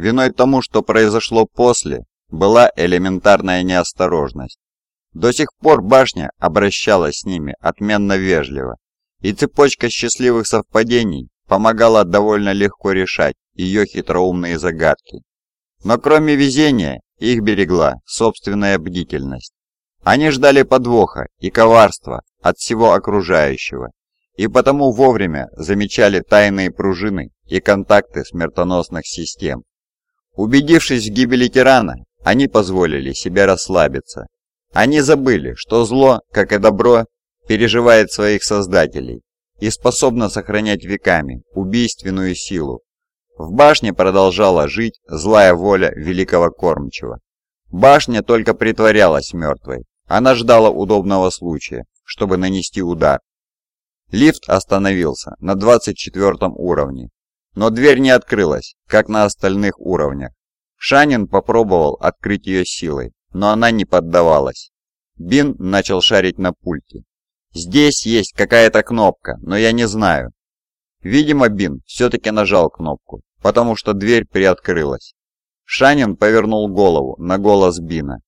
виной тому, что произошло после, была элементарная неосторожность. До сих пор башня обращалась с ними отменно вежливо, и цепочка счастливых совпадений помогала довольно легко решать ее хитроумные загадки. Но кроме везения, их берегла собственная бдительность. Они ждали подвоха и коварства от всего окружающего, и потому вовремя замечали тайные пружины и контакты смертоносных систем. Убедившись в гибели тирана, они позволили себе расслабиться. Они забыли, что зло, как и добро, переживает своих создателей и способно сохранять веками убийственную силу. В башне продолжала жить злая воля великого кормчего. Башня только притворялась мертвой. Она ждала удобного случая, чтобы нанести удар. Лифт остановился на 24 уровне, но дверь не открылась, как на остальных уровнях. Шанин попробовал открыть ее силой, но она не поддавалась. Бин начал шарить на пульте. «Здесь есть какая-то кнопка, но я не знаю». Видимо, Бин все-таки нажал кнопку, потому что дверь приоткрылась. Шанин повернул голову на голос Бина.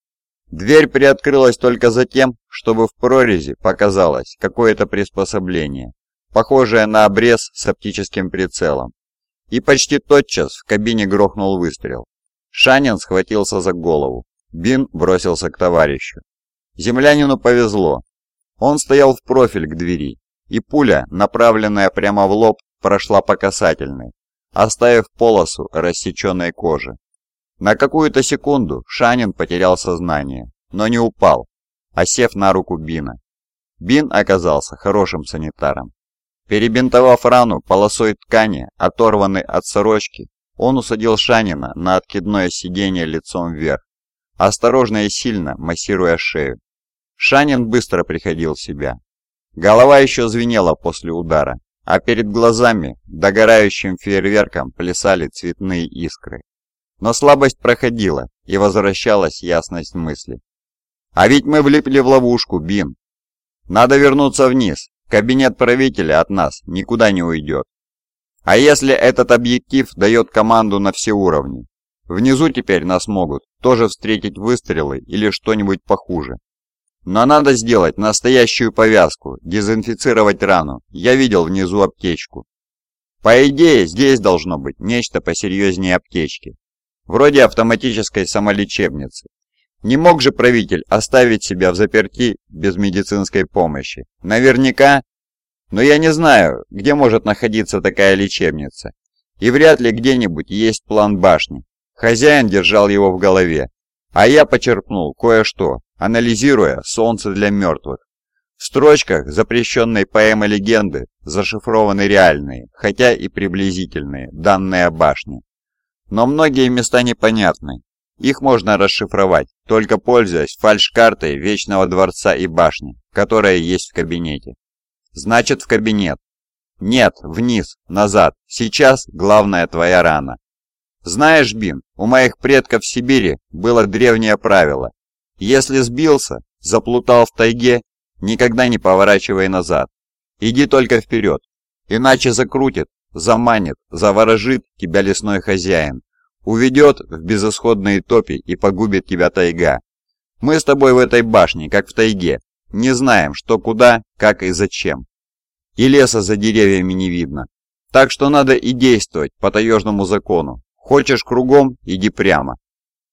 Дверь приоткрылась только за тем, чтобы в прорези показалось какое-то приспособление, похожее на обрез с оптическим прицелом. И почти тотчас в кабине грохнул выстрел. Шанин схватился за голову. Бин бросился к товарищу. Землянину повезло. Он стоял в профиль к двери, и пуля, направленная прямо в лоб, прошла по касательной, оставив полосу рассеченной кожи. На какую-то секунду Шанин потерял сознание, но не упал, осев на руку Бина. Бин оказался хорошим санитаром. Перебинтовав рану полосой ткани, оторванной от сорочки, он усадил Шанина на откидное сиденье лицом вверх, осторожно и сильно массируя шею. Шанин быстро приходил в себя. Голова еще звенела после удара, а перед глазами догорающим фейерверком плясали цветные искры. Но слабость проходила, и возвращалась ясность мысли. «А ведь мы влипли в ловушку, Бин. Надо вернуться вниз. Кабинет правителя от нас никуда не уйдет. А если этот объектив дает команду на все уровни? Внизу теперь нас могут тоже встретить выстрелы или что-нибудь похуже. Но надо сделать настоящую повязку, дезинфицировать рану. Я видел внизу аптечку. По идее, здесь должно быть нечто посерьезнее аптечки вроде автоматической самолечебницы. Не мог же правитель оставить себя в заперти без медицинской помощи? Наверняка. Но я не знаю, где может находиться такая лечебница. И вряд ли где-нибудь есть план башни. Хозяин держал его в голове. А я почерпнул кое-что, анализируя «Солнце для мертвых». В строчках запрещенной поэмы легенды зашифрованы реальные, хотя и приблизительные, данные о башне. Но многие места непонятны. Их можно расшифровать, только пользуясь фальш-картой Вечного Дворца и Башни, которая есть в кабинете. Значит, в кабинет. Нет, вниз, назад. Сейчас главная твоя рана. Знаешь, Бин, у моих предков в Сибири было древнее правило. Если сбился, заплутал в тайге, никогда не поворачивай назад. Иди только вперед, иначе закрутит заманит, заворожит тебя лесной хозяин, уведет в безысходные топи и погубит тебя тайга. Мы с тобой в этой башне, как в тайге, не знаем, что куда, как и зачем. И леса за деревьями не видно. Так что надо и действовать по таежному закону. Хочешь кругом, иди прямо.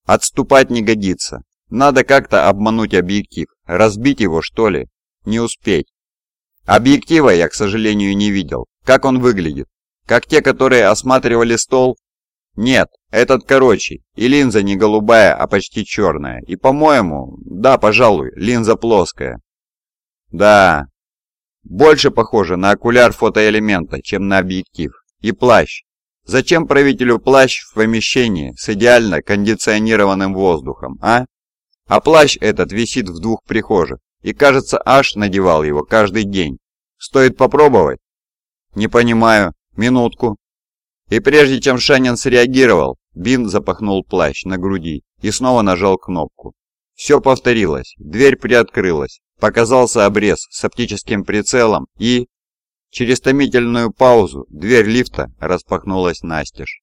Отступать не годится. Надо как-то обмануть объектив, разбить его, что ли. Не успеть. Объектива я, к сожалению, не видел. Как он выглядит? Как те, которые осматривали стол? Нет, этот короче, и линза не голубая, а почти черная. И, по-моему, да, пожалуй, линза плоская. Да, больше похоже на окуляр фотоэлемента, чем на объектив. И плащ. Зачем правителю плащ в помещении с идеально кондиционированным воздухом, а? А плащ этот висит в двух прихожих, и кажется, аж надевал его каждый день. Стоит попробовать? Не понимаю. «Минутку». И прежде чем Шанин среагировал, Бин запахнул плащ на груди и снова нажал кнопку. Все повторилось, дверь приоткрылась, показался обрез с оптическим прицелом и... Через томительную паузу дверь лифта распахнулась настежь.